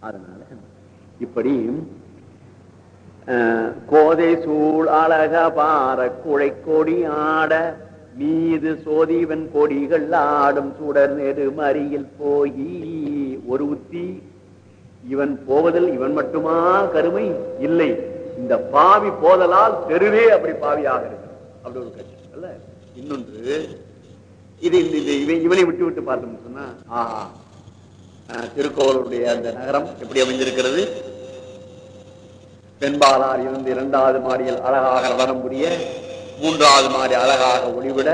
அதனால இப்படி அஹ், கோதை சூழ் அழக பார குழை கொடி ஆட மீது சோதிவன் கொடிகள் ஆடும் சுடர் நெடு மறியில் போய் ஒரு உத்தி. இவன் போவதில் இவன் மட்டுமா கருமை? இல்லை. இந்த பாவி போதலால் தெருவே அப்படி பாவியாக இருக்கு அப்படி ஒரு கட்சி அல்ல? இன்னொன்று இது இந்த இவன் இவனை விட்டு விட்டு பார்த்தோம்னு சொன்னா ஆஹா அஹ், அந்த நகரம் எப்படி அமைந்திருக்கிறது? பெண்பாலார் இருந்து இரண்டாவது மாடியில் அழகாக நடனம் புரிய மூன்றாவது மாடி அழகாக ஒளிவிட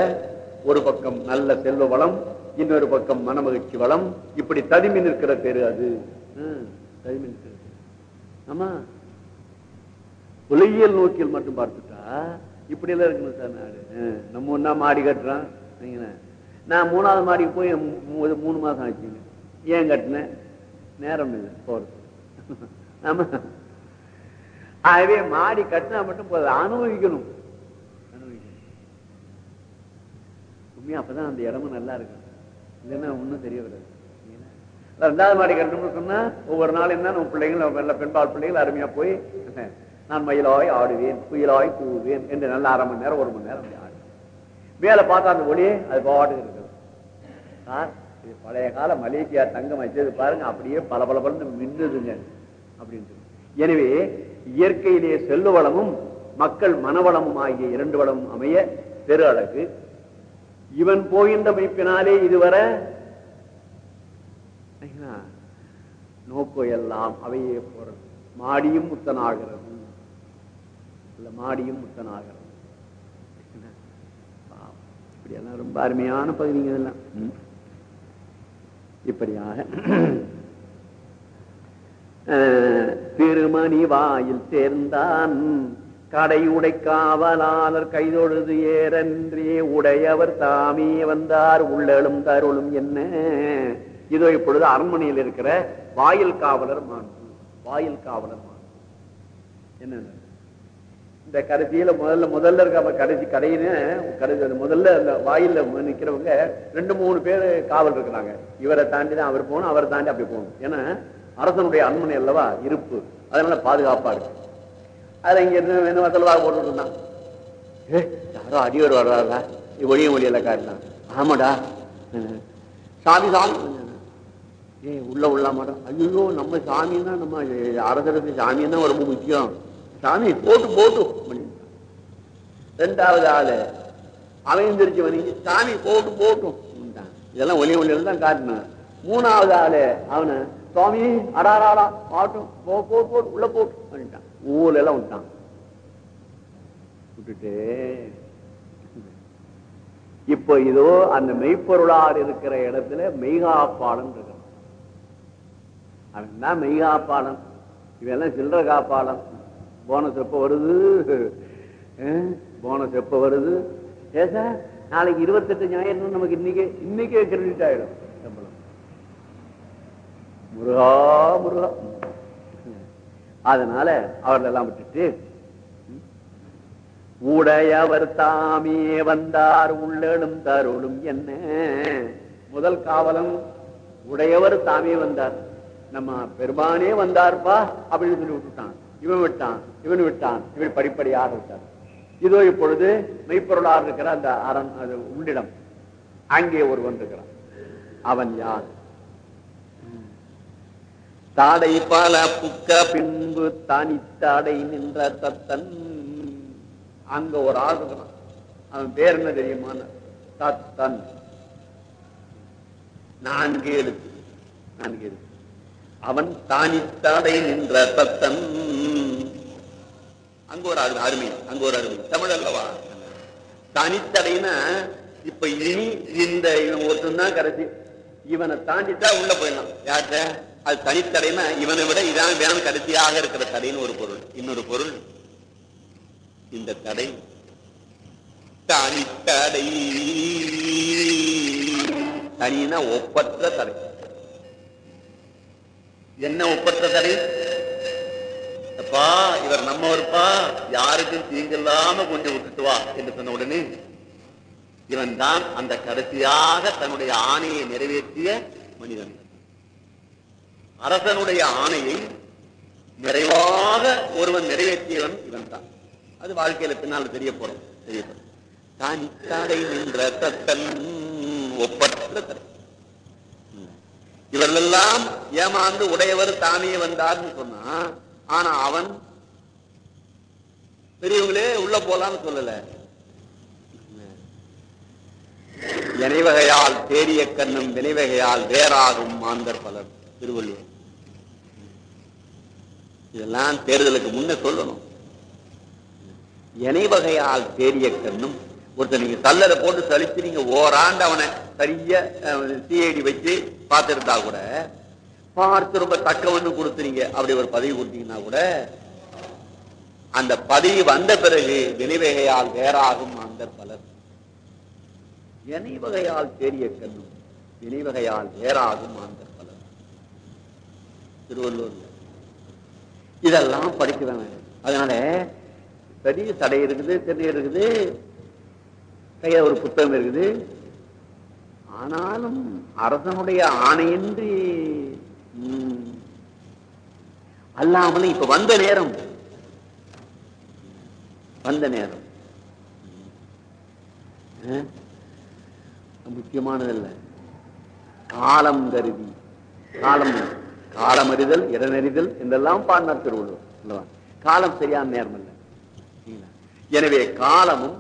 ஒரு பக்கம் நல்ல செல்வ வளம் இன்னொரு பக்கம் மனமகிழ்ச்சி வளம். இப்படி ததுமி நிற்கிற பேரு அது. ததுமி நிற்கிறது ஆமா. உலகியல் நோக்கில் மட்டும் பார்த்துட்டா இப்படி எல்லாம் இருக்கணும் சார் நாடு. நம்ம ஒன்னா மாடி கட்டுறான் நான் மூணாவது மாடிக்கு போய் மூணு மாசம் ஆச்சுங்க. ஏன் கட்டினேன் நேரம் இல்லை போறது ஆமா. ஆகவே மாடி கட்டினா மட்டும் போதும். அனுபவிக்கணும். அனுபவிக்கணும். உண்மையா அப்பதான் அந்த இடமும் நல்லா இருக்கும். இல்லைன்னா ஒண்ணும் தெரிய வராது. ரெண்டாவது மாடி கட்டணும்னு சொன்னா ஒவ்வொரு நாளும் தான் நம்ம பிள்ளைங்கள பெண்பால் பிள்ளைகள் அருமையா போய் நான் மயிலாய் ஆடுவேன் குயிலாய் கூவுவேன் என்று நல்ல அரை மணி நேரம் ஒரு மணி நேரம் ஆடுவேன். மேல பார்த்தா அந்த ஒளியே அது பாட்டுக்கு இருக்குது. சார் பழைய கால மலேசியா தங்கம் வச்சது பாருங்க அப்படியே பல பல பலன்னு மின்னுதுங்க அப்படின்னு எனவே இயற்கையிலே செல்வ வளமும் மக்கள் மனவளமும் ஆகிய இரண்டு வளமும் அமைய பெரு அழகு. இவன் போகின்ற மைப்பினாலே இதுவரை நோக்கோ எல்லாம் அவையே போறது. மாடியும் முத்தனாகிறது. இல்ல மாடியும் முத்தனாகிறது. இப்படி எல்லாம் ரொம்ப அருமையான பகுதிங்க இதெல்லாம். இப்படியாக. திருமணி வாயில் சேர்ந்தான். கடை உடை காவலாளர் கைதொழுது ஏறன்றே உடையவர் தாமே வந்தார். உள்ளலும் தருளும் என்ன? இதோ இப்பொழுது அரண்மனையில் இருக்கிற வாயில் காவலர் மாண்பு. வாயில் காவலர் மாண்பு. என்ன இந்த கடைசியில முதல்ல முதல்ல இருக்க கடைசி கடையின்னு கடைசி அந்த முதல்ல அந்த வாயில நிக்கிறவங்க ரெண்டு மூணு பேர் காவல் இருக்கிறாங்க. இவரை தாண்டி தான் அவர் போகணும் அவரை தாண்டி அப்படி போகணும். ஏன்னா அரசனுடைய அண்மனை அல்லவா? இருப்பு. அதனால பாதுகாப்பா இருக்கு அதுல இங்க இருந்து வேணும் வசலவாக போட்டுட்டு இருந்தான். ஏ யாரோ அடியோர் வர்றாரா? ஒளிய ஒளியில காட்டலாம் ஆமாடா. சாமி சாமி. ஏ உள்ள உள்ள மாட்டோம். ஐயோ நம்ம சாமின்னா நம்ம அரசருக்கு சாமி தான் ரொம்ப முக்கியம். சாமி போட்டு போட்டு. ரெண்டாவது ஆளு அமைந்திருச்சு எந்திரிச்சு வணங்கி சாமி போட்டு போட்டும் இதெல்லாம் ஒலி ஒளியில தான் காட்டினான் மூணாவது ஆளு அவனை சுவாமி அடாராடா ஆட்டும் போ போட்டு உள்ள போட்டு. பண்ணிட்டான் ஊர்ல எல்லாம் விட்டான். விட்டுட்டு இப்போ இதோ அந்த மெய்ப்பொருளார் இருக்கிற இடத்துல மெய்காப்பாளன் இருக்கான். அவன் தான் மெய்காப்பாளன் இவெல்லாம் சில்லற காப்பாளன் போனஸ் எப்ப வருது? போனஸ் எப்ப வருது? ஏ சார் நாளைக்கு இருபத்தெட்டு ஞாயிறு நமக்கு இன்னைக்கு இன்னைக்கே கிரெடிட் ஆயிடும். சம்பளம். முருகா முருகா. அதனால அவர்களெல்லாம் விட்டுட்டு உடையவர் தாமே வந்தார் உள்ளெழும் தருளும் என்ன? முதல் காவலம் உடையவர் தாமே வந்தார். நம்ம பெருமானே வந்தார்ப்பா அப்படின்னு சொல்லி விட்டுட்டான். இவன் விட்டான். இவன் விட்டான். இவன் படிப்படியாக விட்டான். இதோ இப்பொழுது மெய்ப்பொருளாக இருக்கிற அந்த அரண் அது உள்ளிடம். அங்கே ஒருவன் இருக்கிறான். அவன் யார்? தாடை பல புக்க பின்பு தனித்தாடை நின்ற தத்தன். அங்க ஒரு ஆள் இருக்கிறான். அவன் பேர் என்ன தெரியுமான தத்தன். நான்கு எழுத்து. நான்கு எழுத்து. அவன் தானித்தாடை நின்ற தத்தன். அங்க ஒரு அருமை அருமை அங்க ஒரு அருமை. தமிழ் அல்லவா? தனித்தடைனா இப்ப இனி இந்த இவன் ஒருத்தன் தான் கடைசி. இவனை தாண்டிட்டா உள்ள போயிடலாம். யார்கிட்ட? அது தனித்தடைனா இவனை விட இதான் வேணும் கடைசியாக இருக்கிற தடைன்னு ஒரு பொருள். இன்னொரு பொருள் இந்த தடை. தனித்தடை. தனினா ஒப்பற்ற தடை. என்ன ஒப்பற்ற தடை? அப்பா இவர் நம்மவர்ப்பா யாருக்கும் தீங்கில்லாம கொஞ்சம் விட்டுட்டு வா என்று சொன்ன உடனே இவன் தான் அந்த கடைசியாக தன்னுடைய ஆணையை நிறைவேற்றிய மனிதன். அரசனுடைய ஆணையை நிறைவாக ஒருவன் நிறைவேற்றியவன் இவன் தான் அது வாழ்க்கையில பின்னால் தெரிய போறோம் தெரிய போறோம். தனித்தடை நின்ற தத்தன் ஒப்பற்ற தரை இவர்களெல்லாம் ஏமாந்து உடையவர் தானே வந்தார்னு சொன்னா ஆனா அவன் பெரியவங்களே உள்ள போலான்னு சொல்லல. வினைவகையால் தேடிய கண்ணும் வினைவகையால் வேறாகும் மாந்தர் பலர் திருவள்ளுவர். இதெல்லாம் தேர்தலுக்கு முன்ன சொல்லணும். இணைவகையால் தேடிய கண்ணும் ஒருத்தர் நீங்க தள்ளரை போட்டு சலிச்சு நீங்க ஓராண்டு அவனை சரியா சிஐடி வச்சு பார்த்திருந்தா கூட பார்த்து ரொம்ப தக்கவன்னு கொடுத்துறீங்க. அப்படி ஒரு பதவி கொடுத்தீங்கன்னா கூட அந்த பதவி வந்த பிறகு வினைவகையால் வேறாகும் அந்த பலர். வினைவகையால் தேறிய கண்ணும் வினைவகையால் வேறாகும் அந்த பலர். திருவள்ளூர்ல. இதெல்லாம் படிக்க வேணும் அதனால சரி தடை இருக்குது தென்னை இருக்குது கையில ஒரு புத்தகம் இருக்குது. ஆனாலும் அரசனுடைய ஆணையின்றி அல்லாமல் அல்லாமலும் இப்ப வந்த நேரம். வந்த நேரம். முக்கியமானதல்ல. காலம் கருதி. காலம் காலம் அறிதல் இடனறிதல் என்றெல்லாம் பாடினார் திருவள்ளுவர். காலம் சரியான நேரம் இல்லை. எனவே காலமும்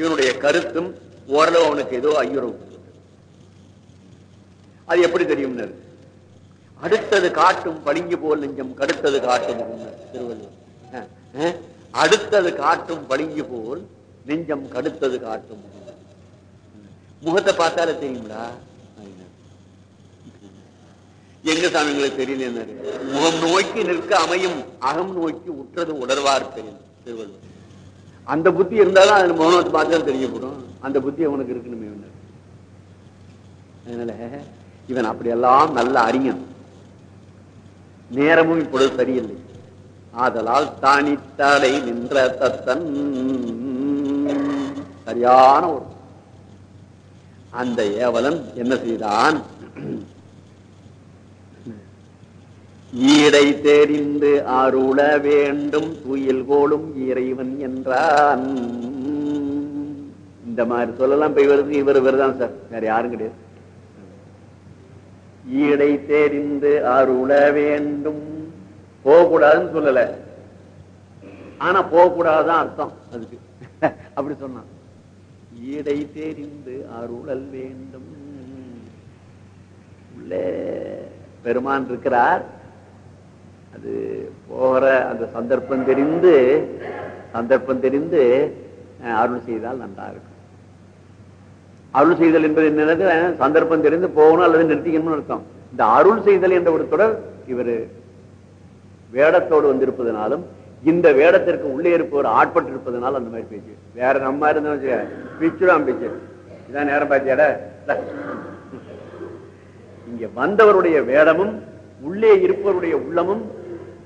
இவனுடைய கருத்தும் ஓரளவு அவனுக்கு ஏதோ ஐயுறவு அது எப்படி தெரியும் அடுத்தது காட்டும் பளிங்கு போல் நெஞ்சம் கடுத்தது காட்டும் திருவள்ளுவர். அடுத்தது காட்டும் பளிங்கு போல் நெஞ்சம் கடுத்தது காட்டும் முகத்தை பார்த்தாலே தெரியுங்களா எங்க சாமிங்களுக்கு தெரியல முகம் நோக்கி நிற்க அமையும் அகம் நோக்கி உற்றது உணர்வார் தெரியும் திருவள்ளுவர். அந்த புத்தி இருந்தாலும் அதுல முகத்தை பார்த்தாலும் தெரியப்படும். அந்த புத்தி அவனுக்கு இருக்கணுமே அதனால இவன் அப்படியெல்லாம் நல்ல அறிஞன். நேரமும் இப்பொழுது சரியில்லை. ஆதலால் தானித்தடை நின்ற தத்தன். சரியான ஒரு அந்த ஏவலன் என்ன செய்தான்? ஈடை தெரிந்து அருள வேண்டும் துயில் கோலும் இறைவன் என்றான். இந்த மாதிரி சொல்லலாம் போய் வருது இவர் இவர்தான் சார். வேற யாரும் கிடையாது. ஈடை தெரிந்து அருள வேண்டும். போகக்கூடாதுன்னு சொல்லல. ஆனா போகக்கூடாதுதான் அர்த்தம் அதுக்கு. அப்படி சொன்னான் ஈடை தெரிந்து அருளல் வேண்டும். உள்ளே பெருமான் இருக்கிறார். அது போகிற அந்த சந்தர்ப்பம் தெரிந்து சந்தர்ப்பம் தெரிந்து அஹ், அருள் செய்தால் நன்றா இருக்கும். அருள் செய்தல் என்பது என்னது? சந்தர்ப்பம் தெரிந்து போகணும் அல்லது நிறுத்திக்கணும்னு அர்த்தம். இந்த அருள் செய்தல் என்ற ஒரு தொடர் இவர் வேடத்தோடு வந்திருப்பதனாலும் இந்த வேடத்திற்கு உள்ளே இருப்பவர் ஆட்பட்டு இருப்பதனால அந்த மாதிரி பேச்சு. வேற நம்ம இருந்தோம் பிச்சுடாம் பேச்சு. இதான் நேரம் பார்த்தியாட? இங்க வந்தவருடைய வேடமும் உள்ளே இருப்பவருடைய உள்ளமும்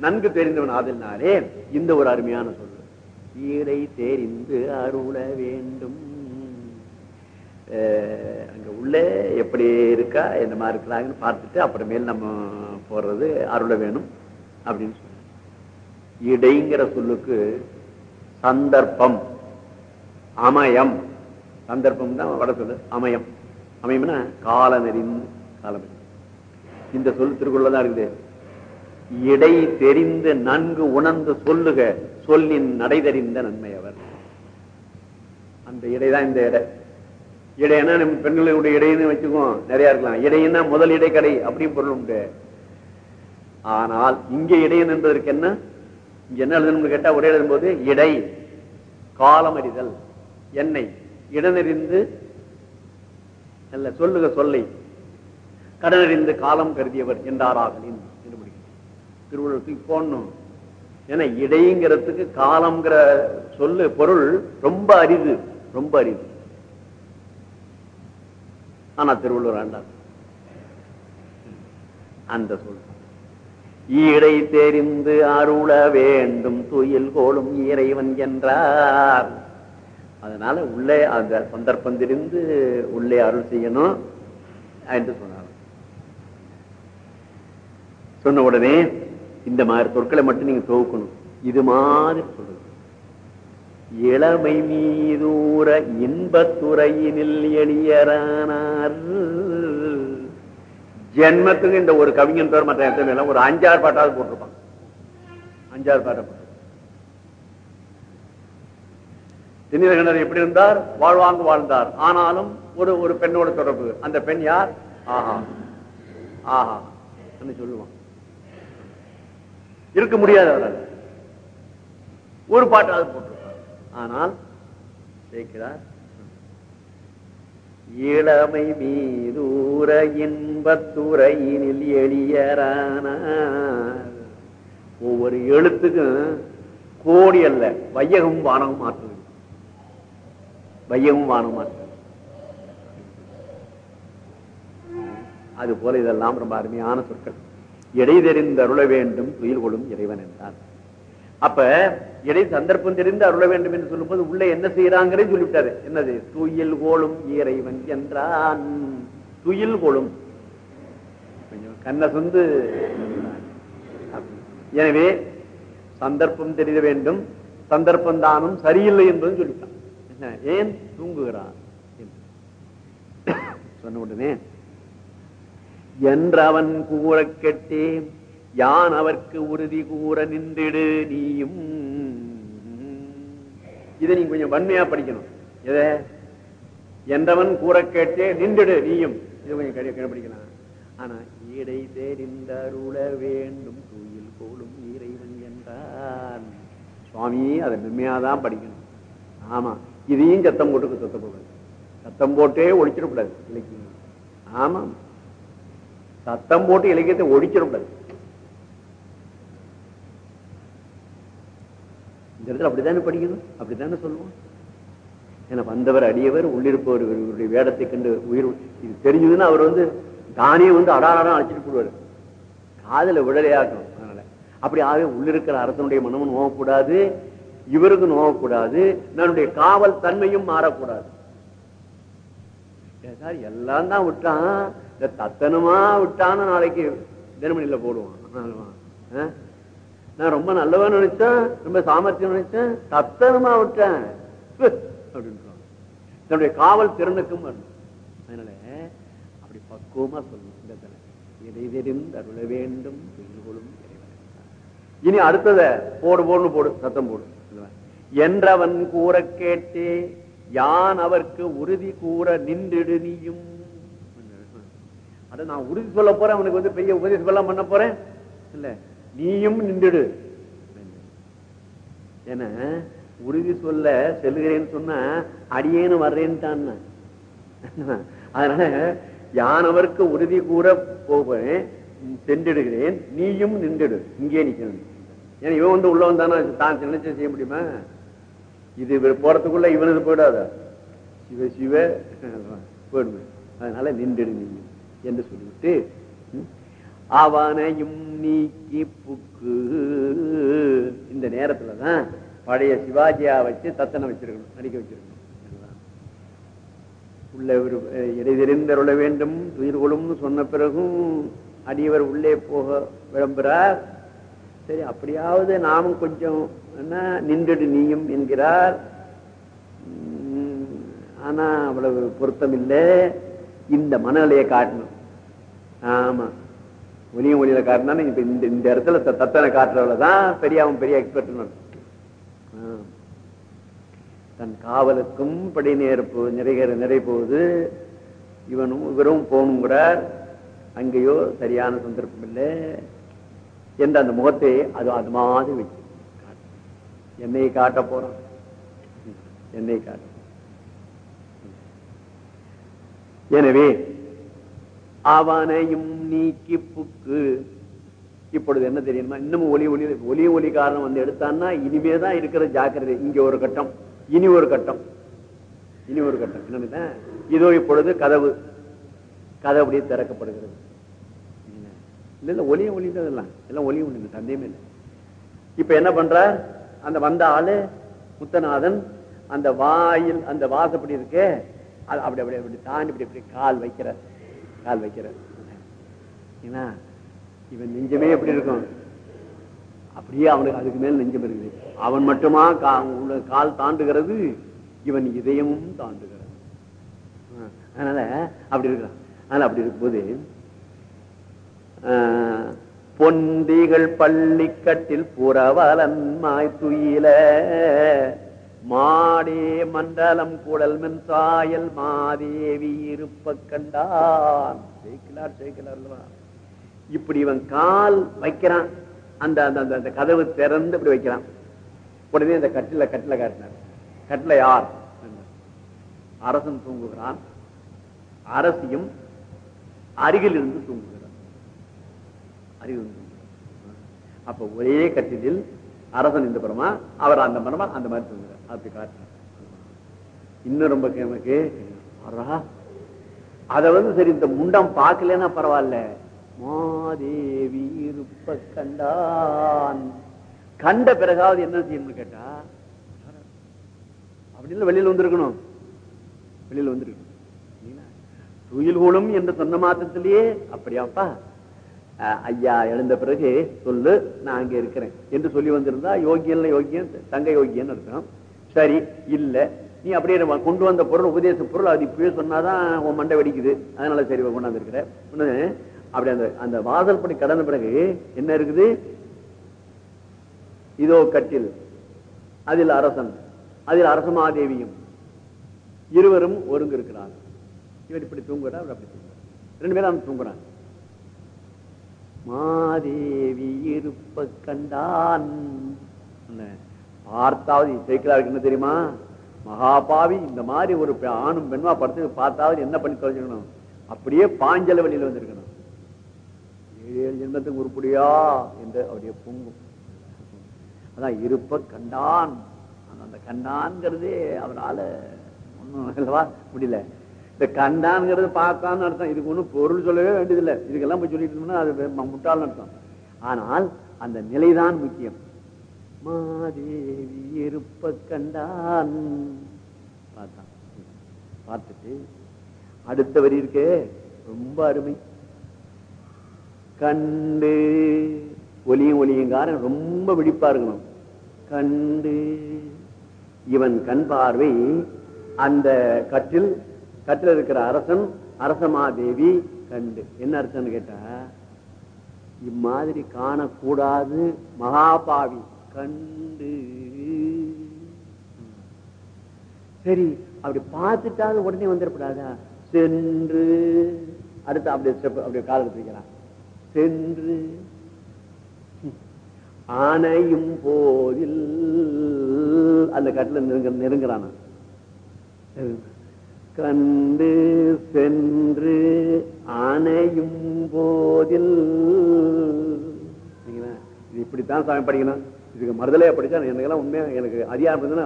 நன்கு தெரிந்தவன் ஆதலினாலே இந்த ஒரு அருமையான சொல்லு ஈரை தெரிந்து அருள வேண்டும். அங்க உள்ளே எப்படி இருக்கா என்ன மாதிரி இருக்கிறாங்கன்னு பார்த்துட்டு அப்புறமேல் நம்ம போறது அருள வேணும் அப்படின்னு சொன்ன இடைங்கிற சொல்லுக்கு சந்தர்ப்பம் அமயம். சந்தர்ப்பம் தான் வட சொல்லு அமயம். அமையம்னா கால நெறிந்து காலம் இந்த சொல் திருக்குள்ள தான் இருக்குது. இடை தெரிந்து நன்கு உணர்ந்து சொல்லுக சொல்லின் நடை தெரிந்த நன்மை அவர். அந்த இடைதான் இந்த இடை. இடைன்னா நம்ம பெண்களுடைய இடையின்னு வச்சுக்குவோம் நிறைய இருக்கலாம். இடைன்னா முதல் இடைக்கடை அப்படின்னு பொருள் உண்டு. ஆனால் இங்கே இடையன் என்பதற்கு என்ன? இங்க என்ன எழுதணும்னு கேட்டா ஒரே எழுதும்போது இடை காலம் அறிதல் எண்ணெய் இடனறிந்து அல்ல சொல்லுக சொல்லை. கடனறிந்து காலம் கருதியவர் என்றாராகலின் என்று திருவள்ளுவருக்கு போடணும் ஏன்னா இடைங்கிறதுக்கு காலம்ங்கிற சொல்லு பொருள் ரொம்ப அரிது ரொம்ப அரிது. ஆனா திருவள்ளுவர் ஆண்டார். அந்த சொல் ஈடை தெரிந்து அருள வேண்டும் துயில் கோலும் இறைவன் என்றார். அதனால உள்ளே அந்த சந்தர்ப்பம் தெரிந்து உள்ளே அருள் செய்யணும் என்று சொன்னார். சொன்ன உடனே இந்த மாதிரி சொற்களை மட்டும் நீங்க துவக்கணும் இது மாதிரி சொல்றது இளமை மீதூர இன்பத்துறையினில் எளியரானார். ஜென்மத்துக்கு இந்த ஒரு கவிஞன் பேர் மற்ற எத்தனை ஒரு அஞ்சாறு பாட்டாவது போட்டிருப்பான். அஞ்சாறு பாட்டை போட்டு. எப்படி இருந்தார்? வாழ்வாங்கு வாழ்ந்தார். ஆனாலும் ஒரு ஒரு பெண்ணோட தொடர்பு. அந்த பெண் யார்? ஆஹா. ஆஹா. சொல்லுவான். இருக்க முடியாது ஒரு பாட்டாவது போட்டு. ஆனால் சேர்க்கிறார் இளமை மீதூர இன்பத்துறையினில் எளியரான ஒவ்வொரு எழுத்துக்கும் கோடி அல்ல வையகம் வானகம் மாற்றுது வையகம் வானம் மாற்றுது அது போல இதெல்லாம் ரொம்ப அருமையான சொற்கள். இடை தெரிந்து அருள வேண்டும் துயில் கொள்ளும் இறைவன் என்றார். அப்ப இடை சந்தர்ப்பம் தெரிந்து அருள வேண்டும் என்று சொல்லும்போது உள்ள என்ன செய்யறாங்கிறே சொல்லிவிட்டாரு. என்னது? துயில் கோளும் இறைவன் என்றான். துயில் கோளும் கண்ண சொந்து. எனவே சந்தர்ப்பம் தெரிய வேண்டும். சந்தர்ப்பம் தானும் சரியில்லை என்பதும் சொல்லிட்டான். என்ன, ஏன்? தூங்குகிறான். சொன்ன உடனே என்றவன் கூற கெட்டே யான் அவர்க்கு உறுதி கூற நின்றிடு நீயும் இதை நீங்க கொஞ்சம் வன்மையா படிக்கணும். எதை? என்றவன் கூற கேட்டே நின்றுடு நீயும். இது கொஞ்சம் கடி- கண்டுபிடிக்கலாம். ஆனா ஈடை தெரிந்த அருள வேண்டும் தூயில் போலும் இறைவன் என்றான். சுவாமி அதை மென்மையாதான் படிக்கணும். ஆமா இதையும் சத்தம் போட்டு சத்தம் போடுறது சத்தம் போட்டே ஒழிச்சிடக்கூடாது இலக்கியம். ஆமா சத்தம் போட்டு இலக்கியத்தை ஒழிச்சிடக்கூடாது. இடத்துல அப்படித்தானே படிக்கணும் அப்படித்தானே சொல்லுவோம் ஏன்னா வந்தவர் அடியவர் உள்ளிருப்பவர் இவருடைய வேடத்தை கண்டு உயிர் இது தெரிஞ்சதுன்னா அவர் வந்து தானே வந்து அடாரம் அழைச்சிட்டு போடுவார். காதல விடலையாக்கணும் அதனால. அப்படி ஆகவே உள்ளிருக்கிற அரசனுடைய மனமும் நோவக்கூடாது இவருக்கு நோவக்கூடாது நம்முடைய காவல் தன்மையும் மாறக்கூடாது. சார் எல்லாம் தான் விட்டான். இந்த தத்தனமா விட்டான்னு நாளைக்கு தினமணியில் போடுவான். நான் ரொம்ப நல்லவன் நினைச்சேன் ரொம்ப சாமர்த்தியம் நினைச்சேன் தத்தனமா விட்டேன். அப்படின்னு அப்படின்றான். தன்னுடைய காவல் திறனுக்கும் அதனால அப்படி பக்குவமா சொல்லணும் இந்த இடத்துல இதை தெரிந்து அருள வேண்டும் துயில்கொள்ளும் இனி அடுத்தத போடு போடுன்னு போடு சத்தம் போடு. என்றவன் கூற கேட்டே யான் அவருக்கு உறுதி கூற நின்றிடு நீயும். அட நான் உறுதி சொல்ல போறேன் அவனுக்கு வந்து பெரிய உபதேசம் எல்லாம் பண்ண போறேன். இல்லை நீயும் நின்றுடு. ஏன்னா உறுதி சொல்ல செல்கிறேன்னு சொன்னா அடியேன்னு வர்றேன்ட்டான் அதனால யானவருக்கு உறுதி கூற போவேன் சென்றிடுகிறேன். நீயும் நின்றுடு. இங்கே நிக்கணும். ஏன்னா இவன் வந்து உள்ள வந்தானா தான் நினைச்சு செய்ய முடியுமா? இது இவர் போறதுக்குள்ள இவனது போயிடாத? சிவ சிவ போயிடுவேன் அதனால நின்றுடு நீயும் என்று சொல்லிவிட்டு அவனையும் நீக்கி புக்கு. இந்த நேரத்துலதான் பழைய சிவாஜியா வச்சு தத்தனை வச்சிருக்கணும் நடிக்க வச்சிருக்கணும். அதுதான். உள்ள வேண்டும் துயிர் கொள்ளும்னு சொன்ன பிறகும் அடியவர் உள்ளே போக விளம்புறார். சரி அப்படியாவது நாமும் கொஞ்சம் என்ன நின்றுடு நீயும் என்கிறார். உம், ஆனா அவ்வளவு பொருத்தம் இல்லை இந்த மனநிலையை காட்டணும். ஆமா. ஒலியும் ஒளியில காட்டினா இப்ப இந்த இந்த இடத்துல தத்தனை காட்டுறவளதான் பெரிய அவன் பெரிய எக்ஸ்பர்ட் தன் காவலுக்கும் படி நேர்ப்பு நிறைகிற நிறை போகுது இவனும் இவரும் போகணுங்கிறார். அங்கேயோ சரியான சந்தர்ப்பம் இல்லை. என்ற அந்த முகத்தை அது அது மாதிரி வச்சு என்னை காட்ட போறான். என்னை காட்ட. எனவே அவனையும் நீக்கி புக்கு. இப்பொழுது என்ன தெரியுமா? இன்னமும் ஒலி ஒலி ஒலி ஒலி காரணம் வந்து எடுத்தான்னா இனிமேதான் இருக்கிற ஜாக்கிரதை. இங்க ஒரு கட்டம் இனி ஒரு கட்டம். இனி ஒரு கட்டம். என்னன்னு இதோ இப்பொழுது கதவு. கதை அப்படியே திறக்கப்படுகிறது. இல்ல இல்ல ஒலியும் ஒலி இதெல்லாம். எல்லாம் ஒலியும் ஒலி சந்தேகமே இல்லை. இப்ப என்ன பண்றார் அந்த வந்த ஆளு முத்தநாதன் அந்த வாயில் அந்த வாசப்படி இருக்கே அது அப்படி அப்படி அப்படி தாண்டி இப்படி இப்படி கால் வைக்கிறார். கால் வைக்கிறார். ஏன்னா இவன் நெஞ்சமே எப்படி இருக்கும்? அப்படியே அவனுக்கு அதுக்கு மேல் நெஞ்சம் இருக்குது. அவன் மட்டுமா கால் தாண்டுகிறது? இவன் இதயமும் தாண்டுகிறது. அதனால அப்படி இருக்கிறான். அதனால அப்படி இருக்கும்போது பொந்திகள் பள்ளிக்கட்டில் புறவலன் துயில மாடே மண்டலம் கூடல் மென் சாயல் மாதேவி இருப்ப கண்டான். ஜெயிக்கலார் ஜெயிக்கலார் அல்லவா? இப்படி இவன் கால் வைக்கிறான். அந்த அந்த அந்த- அந்த கதவு திறந்து இப்படி வைக்கிறான். உடனே அந்த கட்டில கட்டில காட்டினார். கட்டில யார்? அரசன் தூங்குகிறான். அரசியும் அருகில் இருந்து தூங்குகிறான். அருகில் இருந்து அப்ப ஒரே கட்டிலில் அரசன் இந்த பரமா அவர் அந்த பரமா அந்த மாதிரி தூங்குறார் அப்படி காட்டினார் இன்னும் ரொம்ப நமக்கு அரா வந்து சரி இந்த முண்டம் பார்க்கலன்னா பரவாயில்ல. மாதேவி இருப்ப கண்டான். கண்ட பிறகாவது என்ன செய்யணும்னு கேட்டா அப்படி இல்லை வெளியில வந்திருக்கணும். வெளியில வந்திருக்கணும். துயில் குளம் என்று சொன்ன மாத்திரத்திலேயே அப்படியாப்பா? ஐயா எழுந்த பிறகு சொல்லு நான் அங்க இருக்கிறேன். என்று சொல்லி வந்திருந்தா யோகியன்ல யோகியன் தங்க யோகியன் அர்த்தம் சரி இல்ல. நீ அப்படியே கொண்டு வந்த பொருள் உபதேச பொருள் அது இப்பயே சொன்னாதான் உன் மண்டை வெடிக்குது. அதனால சரி கொண்டாந்து இருக்கிற. அப்படி அந்த அந்த வாசல் படி கடந்த பிறகு என்ன இருக்குது? இதோ கட்டில். அதில் அரசன் அதில் அரசமாதேவியும் இருவரும் ஒருங்கு இருக்கிறாங்க இவர் இப்படி தூங்குறா அவர் அப்படி தூங்குறார் ரெண்டு பேரும் தூங்குறாங்க. மாதேவி இருப்ப கண்டான். என்ன, பார்த்தாவது சைக்கிளா இருக்குன்னு தெரியுமா? மகாபாவி இந்த மாதிரி ஒரு ஆணும் பெண்மா படுத்து பார்த்தாவது என்ன பண்ணி தொலைச்சிக்கணும் அப்படியே பாஞ்சல வழியில வந்திருக்கணும். ஏழு ஜென்மத்துக்கு உருப்படியா? என்று அப்படியே பொங்கும். அதான் இருப்ப கண்டான். அந்த- அந்த கண்டான்ங்கிறதே அவரால ஒண்ணும் அல்லவா முடியல. இந்த கண்டான்ங்கிறது பார்க்கான்னு அர்த்தம். இதுக்கு ஒன்றும் பொருள் சொல்லவே வேண்டியதில்லை. இதுக்கெல்லாம் போய் சொல்லிட்டு இருந்தோம்னா அது ம- முட்டாள்னு அர்த்தம். ஆனால் அந்த நிலைதான் முக்கியம். மாதேவி இருப்ப கண்டான். பார்த்தான். பார்த்துட்டு அடுத்த வரி இருக்கே. ரொம்ப அருமை. கண்டு ஒலியும் ஒலியுங்காரன் ரொம்ப விழிப்பா இருக்கணும் கண்டு இவன் கண் பார்வை அந்த கட்டில் கட்டில் இருக்கிற அரசன் அரசமாதேவி கண்டு. என்ன அர்த்தம்னு கேட்டா இம்மாதிரி காணக்கூடாது மகாபாவி கண்டு. சரி அப்படி பார்த்துட்டாலும் உடனே வந்துடக்கூடாதா? சென்று. அடுத்து அப்படி ஸ்டெப் அப்படி கால் சென்று. ஆணையும் போதில் அந்த கட்டில நெருங்க நெருங்குறான். கண்டு சென்று அணையும் போதில். இது இப்படித்தான் சாமி படிக்கணும். இதுக்கு மறுதலையா படிச்சா எனக்கெல்லாம் உண்மையா எனக்கு அதிகாரம் இருந்ததுன்னா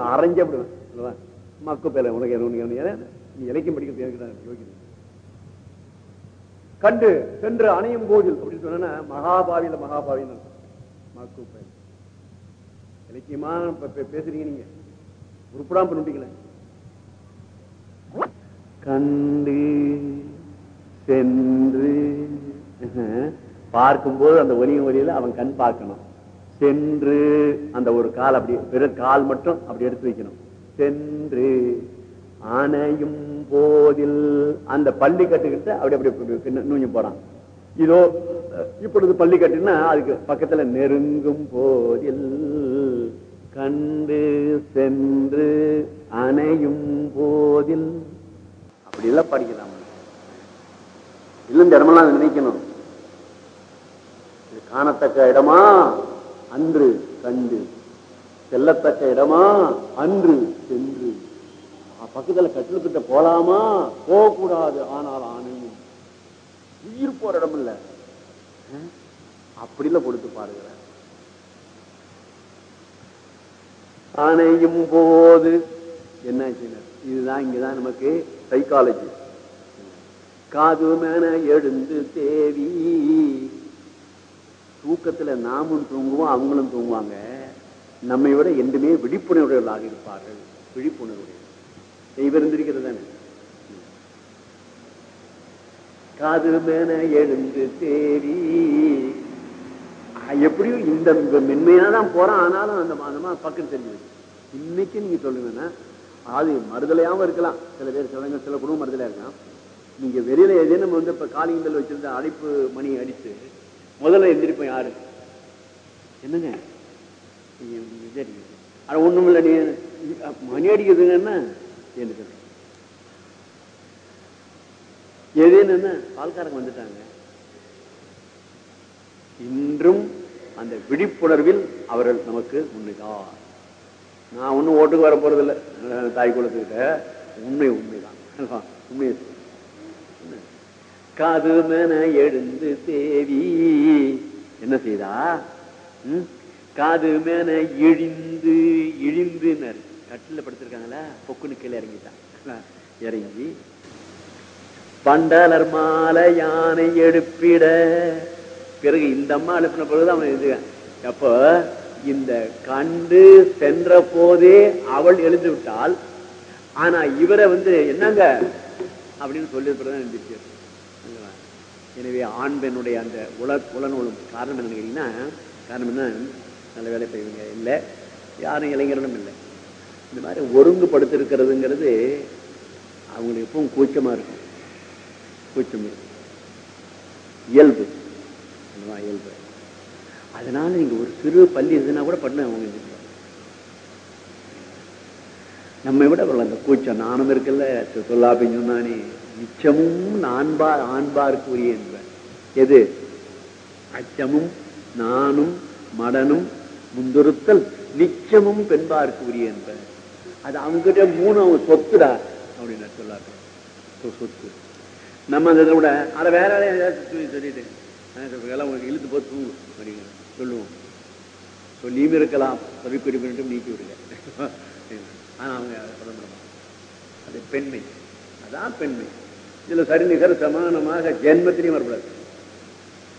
விடுவேன். மக்கு பேர உனக்கு எது நீ இலக்கியம் படிக்கிறது எனக்கு கண்டு சென்று அணையும் போதில் அப்படின்னு சொன்னா மகாபாவியில மகாபாவின்னு மக்கு பேர் இலக்கியமா பேசுறீங்க நீங்க. உருப்படாம பண்ணிட்டீங்களே. கண்டு சென்று. பார்க்கும்போது அந்த ஒலிய ஒலியில அவன் கண் பார்க்கணும். சென்று அந்த ஒரு கால் அப்படி பிற கால் மட்டும் அப்படி எடுத்து வைக்கணும். சென்று அணையும் போதில் அந்த பள்ளி கட்டுக்கிட்டு அப்படி அப்படி அப்படி போறான் இதோ இப்பொழுது பள்ளி கட்டுன்னா அதுக்கு பக்கத்துல நெருங்கும் போதில் கண்டு சென்று அணையும் போதில். அப்படி எல்லாம் படிக்கலாம். இல்லை இந்த இடமெல்லாம் நினைக்கணும். இது காணத்தக்க இடமா? அன்று கண்டு. செல்லத்தக்க இடமா? அன்று சென்று. பக்கத்துல பக்கத்துல கட்டிலுக்கிட்ட போலாமா? போகக்கூடாது. ஆனால் ஆணையும். உயிர் போற இடம் இல்ல. அப்படில கொடுத்து பாருங்க. அணையும் போது என்ன இதுதான் இங்கதான் நமக்கு சைக்காலஜி காதுமென எழுந்து தேவி. தூக்கத்துல நாமும் தூங்குவோம் அவங்களும் தூங்குவாங்க. நம்மை விட என்றுமே விழிப்புணர்வுகளாக இருப்பார்கள். விழிப்புணர்வு இவர் இருந்திருக்கிறது தானே? காது மேன எழுந்து தேவி. எப்படியும் இந்த மென்மையா தான் போறான். ஆனாலும் அந்த மாதமா பக்கம் தெரிஞ்சது. இன்னைக்கு நீங்க சொல்லுங்கன்னா அது மறுதலையாவும் இருக்கலாம். சில பேர் சிலங்க சில குடும்பம் மறுதலையா இருக்கலாம். நீங்க வெளியில ஏதேனும் வந்து இப்ப காலிங் பெல் வச்சிருந்த அழைப்பு மணி அடிச்சு முதல்ல எந்திரிப்போம் யாரு? என்னங்க? ஒண்ணும் இல்லை நீ மணி அடிக்கிறதுங்கன்னா என்ன? சொல்றேன் ஏதேன்னு என்ன? பால்காரங்க வந்துட்டாங்க. இன்றும் அந்த விழிப்புணர்வில் அவர்கள் நமக்கு முன்னுதான் நான் ஒன்றும் ஓட்டுக்கு வர போறதில்ல தாய் குளத்துக்கிட்ட உண்மை உண்மைதான். உண்மை. காது மேன எழுந்து தேவி. என்ன செய்தா? ம்? காது மேன இழிந்து இழிந்துனர் கட்டில படுத்திருக்காங்களா பொக்குன்னு கீழே இறங்கிட்டான் இறங்கி. பண்டலர் மாலை யானை எடுப்பிட. பிறகு இந்த அம்மா அனுப்பின பிறகுதான் அவன் எழுதுவேன் அப்போ இந்த கண்டு சென்ற போதே அவள் எழுந்து விட்டால் ஆனா இவரை வந்து என்னங்க அப்படின்னு சொல்லியிருப்பதான் எழுந்திருச்சு எனவே ஆண் பெண்ணுடைய அந்த உல உலநூலும் காரணம் என்னன்னு கேட்டீங்கன்னா காரணம் என்ன? நல்ல வேலை செய்வீங்க. இல்லை யாரும் இளைஞர்களும் இல்லை. இந்த மாதிரி ஒருங்குபடுத்திருக்கிறதுங்கிறது அவங்களுக்கு எப்பவும் கூச்சமா இருக்கும். கூச்சம் இயல்பு. இயல்பு. அதனால நீங்க ஒரு சிறு பள்ளி இருந்ததுன்னா கூட பண்ண அவங்க நம்மை விட அவர்கள் அந்த கூச்சம் நானும் இருக்குல்ல அப்படின்னு சொன்னானே நிச்சமும் நான்பா ஆண்பாருக்கு உரிய என்பேன் எது? அச்சமும் நானும் மடனும் முந்துறுத்தல் நிச்சமும் பெண்பாருக்கு உரிய என்பேன் அது அவங்ககிட்ட மூணு அவங்க சொத்துடா அப்படின்னு சொல்லாப்பி சொத்து. நம்ம அந்த இதை விட அதை வேற வேலையை சொல்லி சொல்லிட்டு உங்களுக்கு இழுத்து போட்டு தூங்கும் அப்படிங்க சொல்லுவோம். சொல்லியும் இருக்கலாம். தவிக்குறி நீக்கி விடுங்க ஆனா அவங்க சொல்ல அது பெண்மை. அதான் பெண்மை. இதுல சரிநிகர் சமானமாக ஜென்மத்திலையும் வரக்கூடாது.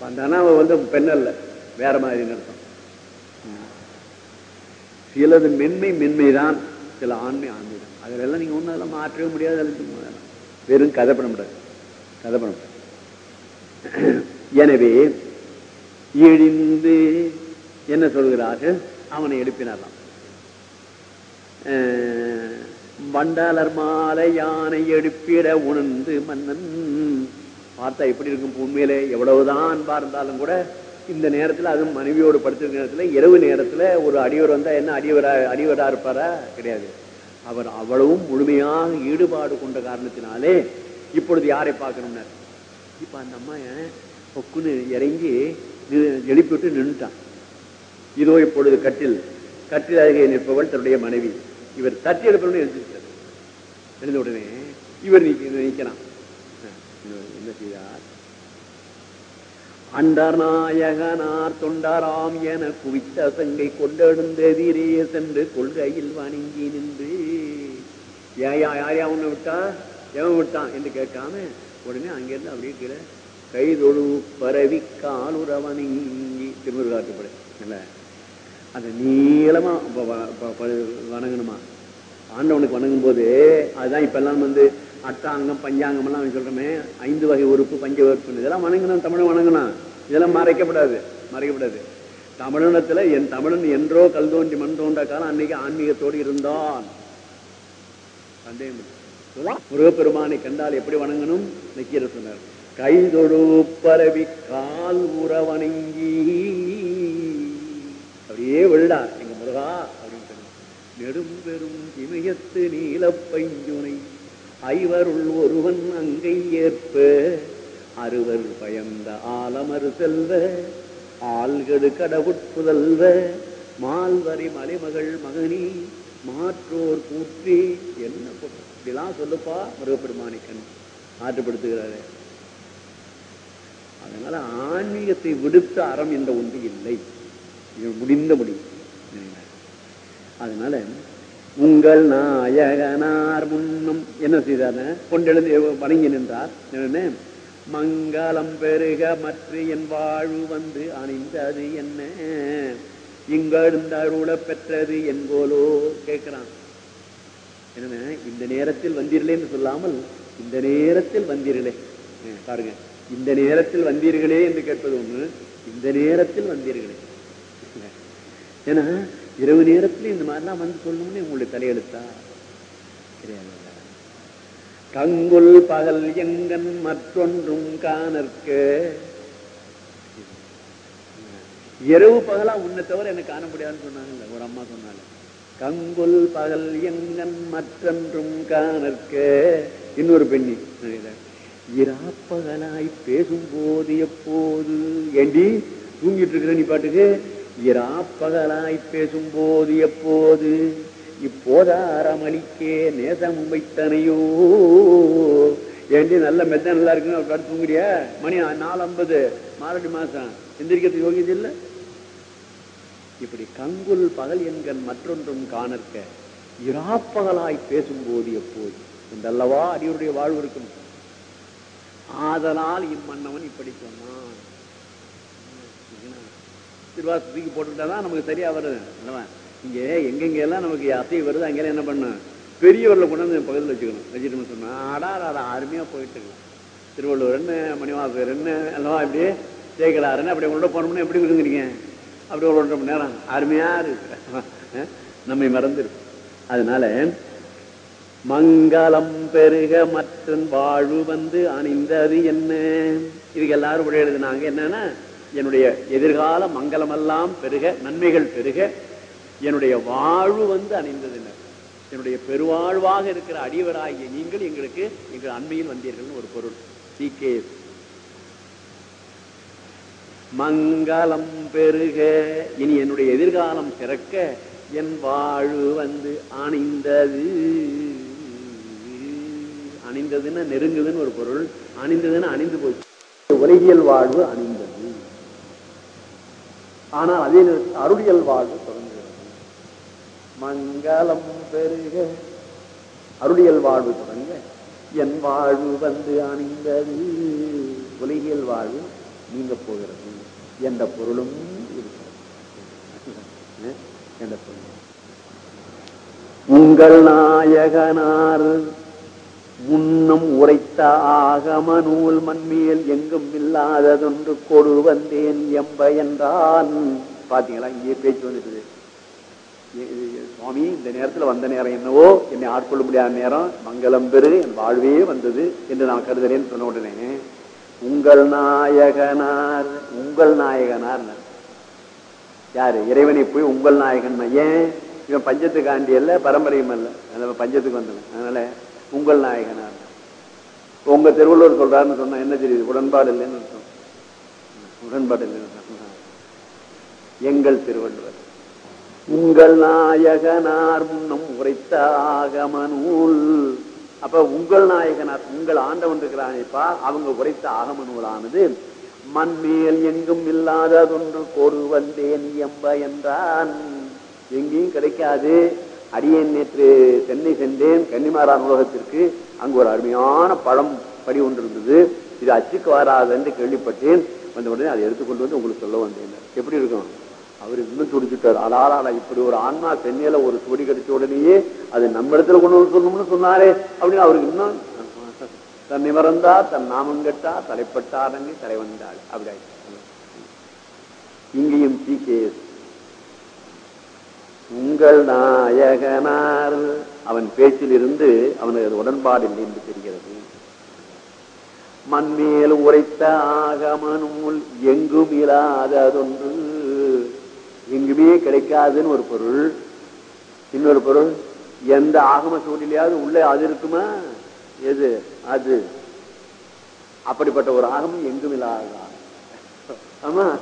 அந்த அவ வந்து பெண் அல்ல. வேற மாதிரி நடத்தும் சிலது மென்மை மென்மை தான் சில ஆண்மை ஆண்மை தான் அதிலெல்லாம் நீங்க ஒன்றும் அதெல்லாம் மாற்றவே முடியாது. அதெல்லாம் வெறும் கதை பண்ண முடியாது. கதை பண்ண முடியாது. எனவே எழுந்து என்ன சொல்கிறார்கள்? அவனை எழுப்பினாராம். வண்டாளர் மாலை யானை எடுப்பிட உணர்ந்து மன்னன் பார்த்தா எப்படி இருக்கும் உண்மையிலே எவ்வளவுதான் அன்பா இருந்தாலும் கூட இந்த நேரத்துல அதுவும் மனைவியோடு படுத்திருக்க நேரத்துல இரவு நேரத்துல ஒரு அடியவர் வந்தா என்ன அடியவரா அடியவராக இருப்பாரா? கிடையாது. அவர் அவ்வளவும் முழுமையாக ஈடுபாடு கொண்ட காரணத்தினாலே இப்பொழுது யாரை பார்க்கணும்னார்? இப்ப அந்த அம்மா பொக்குன்னு இறங்கி எழுப்பிவிட்டு நின்றுட்டான் இதோ இப்பொழுது கட்டில். கட்டில் அருகே நிற்பவள் தன்னுடைய மனைவி. இவர் தட்டி எடுப்பவன் எழுந்திருக்கிறார். எழுந்த உடனே இவர் நிக்க- என்ன செய்தார்? அண்டநாயகனார் தொண்டராம் என குவித்த சங்கை கொண்டெழுந்தெதிரே சென்று கொள்கையில் வணங்கி நின்று. ஏயா யாரையா உன்னை விட்டா? எவன் விட்டான்? என்று கேட்காம உடனே அங்கிருந்து அப்படியே கீழே கைதொழு பரவி காலுற வணங்கி இல்லை அந்த நீளமா வணங்கணுமா? ஆண்டவனுக்கு வணங்கும் போது அதுதான் இப்ப எல்லாம் வந்து அட்டாங்கம் பஞ்சாங்கம் எல்லாம் சொல்றோமே ஐந்து வகை உறுப்பு பஞ்ச உறுப்பு இதெல்லாம் வணங்கணும் தமிழ் வணங்கணும் இதெல்லாம் மறைக்கப்படாது மறைக்கப்படாது. தமிழனத்துல என் தமிழன் என்றோ கல் தோன்றி மண் தோன்ற காலம் அன்னைக்கு ஆன்மீகத்தோடு இருந்தான். சந்தேகம் முருகப்பெருமானை கண்டால் எப்படி வணங்கணும்? நக்கீர சொன்னார். கைதொழு பரவி கால் உறவணங்கி. அப்படியே விழுந்தார் எங்க முருகா அப்படின்னு சொன்னார் நெடும்பெரும் இமயத்து நீலப்பைஞ்சுனை ஐவருள் ஒருவன் அங்கை ஏற்ப. அறுவர் பயந்த ஆலமறு செல்வ. ஆள்கடு கடவுட்புதல்வ மால்வரி மலைமகள் மகனி மாற்றோர் கூற்றி. என்ன இப்படிலாம் சொல்லுப்பா முருகப்பெருமானிக்கன் ஆற்றுப்படுத்துகிறாரு. அதனால ஆன்மீகத்தை விடுத்த அறம் என்ற ஒன்று இல்லை. முடிந்த முடிவு அதனால உங்கள் நாயகனார் முன்னும் என்ன செய்தார்? கொண்டெழுந்து வணங்கி நின்றார். என்ன மங்களம் பெருக மற்ற என் வாழ்வு வந்து அணிந்தது என்ன? இங்கெழுந்த அருள பெற்றது என்போலோ கேட்கிறான். என்ன இந்த நேரத்தில் வந்தீர்களே என்று சொல்லாமல் இந்த நேரத்தில் வந்தீர்களே. பாருங்க. இந்த நேரத்தில் வந்தீர்களே என்று கேட்பது ஒண்ணு இந்த நேரத்தில் வந்தீர்களே. ஏன்னா இரவு நேரத்தில் இந்த மாதிரிலாம் வந்து சொல்லணும்னு உங்களுடைய தலையெழுத்தா? கிடையாது கங்குல் பகல் எங்கன் மற்றொன்றும் காணற்க. இரவு பகலா உன்னை தவிர எனக்கு காண முடியாதுன்னு சொன்னாங்கல்ல ஒரு அம்மா சொன்னாங்க. கங்குல் பகல் எங்கன் மற்றொன்றும் காணற்க. இன்னொரு பெண்ணி இராப்பகலாய் பேசும்போது எப்போது? ஏண்டி? தூங்கிட்டு இருக்கிற நீ பாட்டுக்கு? இராப்பகலாய் பேசும்போது எப்போது? இப்போதாரமளிக்கே நேசம் வைத்தனையோ ஏண்டி நல்ல மெத்த நல்லா இருக்குன்னு ஒரு பாட்டு தூங்குறியா? மணி நாலு ஐம்பது மாரடி மாசம். எந்திரிக்கிறதுக்கு யோகியது இல்லை? இப்படி கங்குல் பகல் என்கண் மற்றொன்றும் காணற்க. இராப்பகலாய் பேசும்போது எப்போது? என்றல்லவா அடியோருடைய வாழ்வு இருக்கும். ஆதலால் இம்மன்னவன் இப்படி சொன்னான். தூக்கி போட்டுக்கிட்டாதான் நமக்கு சரியா வருது. இல்லவா இங்க எங்கெங்க எல்லாம் நமக்கு அசை வருது அங்கெல்லாம் என்ன பண்ணும் பெரியவர்ல கொண்டு வந்து பகுதியில் வச்சுக்கணும். வச்சுட்டு சொன்னா ஆடா ஆடா அருமையா போயிட்டு இருக்கலாம் திருவள்ளுவர் என்ன மணிவாசகர் என்ன அல்லவா இப்படியே சேகலாருன்னு அப்படி உள்ள போனோம்னா எப்படி இருக்குங்கிறீங்க அப்படி ஒரு ஒன்றரை மணி நேரம். அருமையா இருக்கு. நம்மை மறந்துருக்கும் அதனால மங்களம் பெருக மற்றும் வாழ்வு வந்து அணிந்தது என்ன? இதுக்கு எல்லாரும் விட எழுதினாங்க. என்னன்னா என்னுடைய எதிர்கால மங்களமெல்லாம் பெருக நன்மைகள் பெருக என்னுடைய வாழ்வு வந்து அணிந்தது என்னுடைய பெருவாழ்வாக இருக்கிற அடிவராகிய நீங்கள் எங்களுக்கு எங்கள் அண்மையில் வந்தீர்கள் ஒரு பொருள். சி கே மங்களம் பெருக. இனி என்னுடைய எதிர்காலம் சிறக்க என் வாழ்வு வந்து அணிந்தது. அணிந்ததுன்னு நெருங்குதுன்னு ஒரு பொருள் அணிந்ததுன்னு அணிந்து போச்சு. உலகியல் வாழ்வு அணிந்தது. ஆனால் அதே நேரத்தில் அருளியல் வாழ்வு தொடங்குகிறது. மங்களம் பெருக. அருளியல் வாழ்வு தொடங்க. என் வாழ்வு வந்து அணிந்தது. உலகியல் வாழ்வு நீங்க போகிறது. என்ற பொருளும் இருக்கிறது என்ற பொருள் உங்கள் நாயகனார் முன்னும் உரைத்த ஆகம நூல் மண்மேல் எங்கும் இல்லாததொன்று கொடு வந்தேன் எம்ப என்றான் பாத்தீங்களா? இங்கே பேச்சு வந்துட்டு சுவாமி இந்த நேரத்தில் வந்த நேரம் என்னவோ? என்னை ஆட்கொள்ள முடியாத நேரம். மங்களம் பெரு என் வாழ்வே வந்தது என்று நான் கருதுறேன்னு சொன்ன உடனே உங்கள் நாயகனார் உங்கள் நாயகனார் யாரு? இறைவனை போய் உங்கள் நாயகன் ஏன் இவன் பஞ்சத்துக்கு ஆண்டி அல்ல பரம்பரையும் அல்ல. அதனால பஞ்சத்துக்கு வந்தவன். அதனால உங்கள் நாயகனார். உங்க திருவள்ளுவர் சொல்றாருன்னு சொன்னா என்ன தெரியுது? உடன்பாடு இல்லைன்னு அர்த்தம். உடன்பாடு இல்லைன்னு எங்கள் திருவள்ளுவர். உங்கள் நாயகனார் முன்னம் உரைத்த ஆகம நூல் அப்ப உங்கள் நாயகனார் உங்கள் ஆண்டவன் இருக்கிறானேப்பா அவங்க உரைத்த ஆகம நூலானது மண்மேல் எங்கும் இல்லாததொன்று கோரு வந்தேன் எம்ப என்றான். எங்கேயும் கிடைக்காது. அடியேன் நேற்று சென்னை சென்றேன் கன்னிமாரா நூலகத்திற்கு. அங்கு ஒரு அருமையான பழம் படி ஒன்று இருந்தது. இது அச்சுக்கு வராது என்று கேள்விப்பட்டேன். வந்த உடனே அதை எடுத்துக்கொண்டு வந்து உங்களுக்கு சொல்ல வந்தேன். எப்படி இருக்கும்? அவர் இன்னும் துடிச்சுட்டார். அலாரா இப்படி ஒரு ஆன்மா சென்னையில ஒரு சுவடி கிடைச்ச உடனேயே அது நம்ம இடத்துல கொண்டு வந்து சொல்லணும்னு சொன்னாரே. அப்படின்னு அவருக்கு இன்னும் தன்னை மறந்தா தன் நாமம் கெட்டா தலைப்பட்டாரங்க தலைவந்தாள் அப்படி அப்படி இங்கேயும் டி கே உங்கள் நாயகனார். அவன் பேச்சில் இருந்து அவனுக்கு அது உடன்பாடு இல்லை என்று தெரிகிறது. மண்மேல் உரைத்த ஆகமனுள் எங்கும் இல்லாததொன்று எங்குமே கிடைக்காதுன்னு ஒரு பொருள். இன்னொரு பொருள் எந்த ஆகம சூழ்நிலையாவது உள்ளே அது இருக்குமா? எது? அது. அப்படிப்பட்ட ஒரு ஆகமம் எங்கும் இல்லாததான் ஆமா?